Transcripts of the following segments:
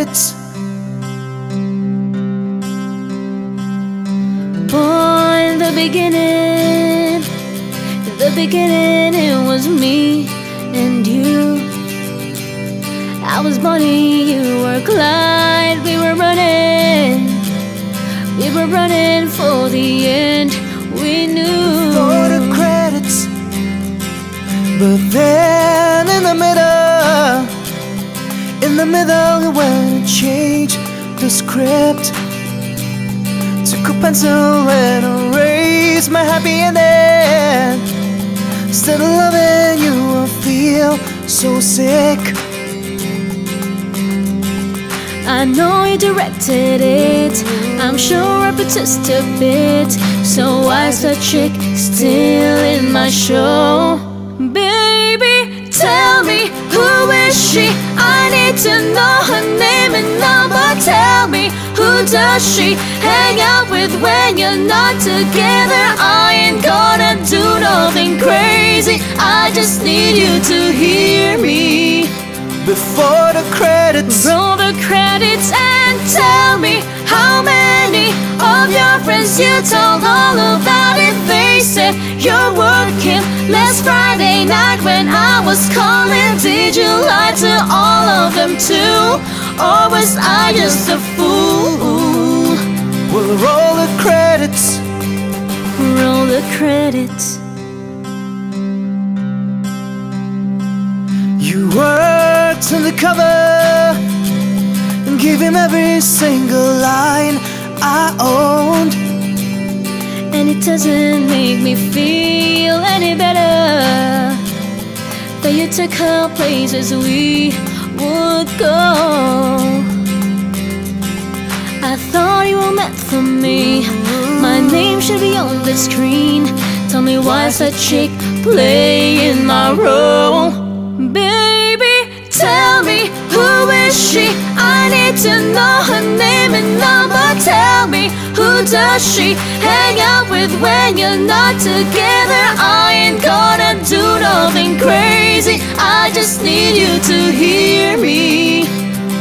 credits. In the beginning, in the beginning, it was me and you. I was Bonnie, you were Clyde. We were running, we were running for the end. We knew For the credits. But then changed the script. Took a pencil and erased my happy ending. Instead of loving you, I feel so sick. I know you directed it. I'm sure I produced a bit. So why's that chick still in my show? Baby, tell me who is she? I need to know her name does she hang out with when you're not together? I ain't gonna do nothing crazy. I just need you to hear me. Before the credits, Roll the credits and tell me how many of your friends you told all about it. They said you're working last Friday night when I was calling. Did you lie to all of them too? Or was I just a the credits. You worked undercover and gave him every single line I owned. And it doesn't make me feel any better that you took her places we would go. I thought you were meant for me. Name should be on the screen. Tell me why's that chick playing my role? Baby, tell me who is she? I need to know her name and number. Tell me who does she hang out with when you're not together? I ain't gonna do nothing crazy. I just need you to hear me.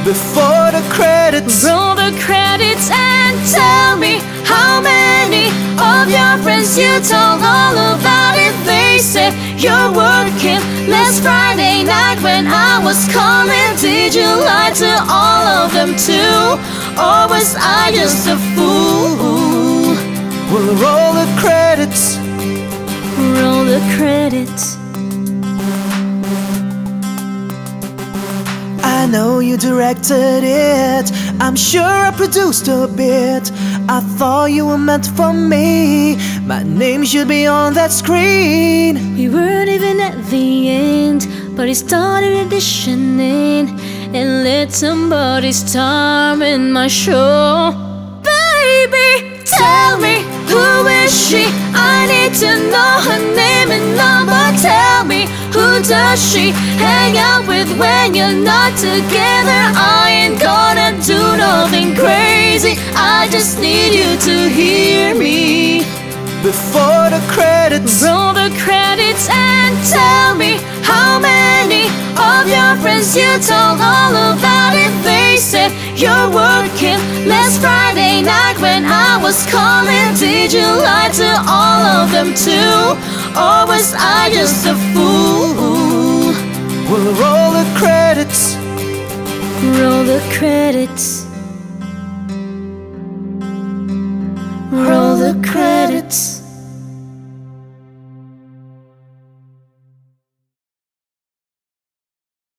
Before the credits, Roll the credits and tell me how many of your friends you told all about it. They said you're working last Friday night when I was calling. Did you lie to all of them too? Or was I just a fool? we'll roll the credits. Roll the credits. You directed it. I'm sure I produced a bit. I thought you were meant for me. My name should be on that screen. We weren't even at the end, but he started auditioning and let somebody star in my show. Baby, tell me who is she? I need to know her name and number. Tell me who does she hang out with when you're not together? I ain't gonna do nothing crazy. I just need you to hear me. Before the credits, Roll the credits and tell me how many of your friends you told all about it. They said you're working last Friday night when I was calling. Did you lie to all of them too? Or was I just a fool? we'll roll the credits. Roll the credits. Roll the credits.